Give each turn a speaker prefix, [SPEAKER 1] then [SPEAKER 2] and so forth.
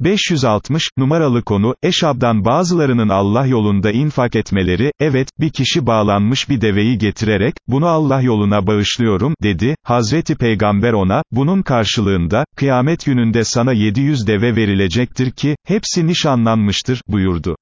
[SPEAKER 1] 560, numaralı konu, Eşab'dan bazılarının Allah yolunda infak etmeleri, evet, bir kişi bağlanmış bir deveyi getirerek, bunu Allah yoluna bağışlıyorum, dedi, Hazreti Peygamber ona, bunun karşılığında, kıyamet gününde sana 700 deve verilecektir ki, hepsi nişanlanmıştır, buyurdu.